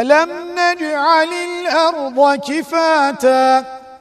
ألم نجعل الأرض كفاتا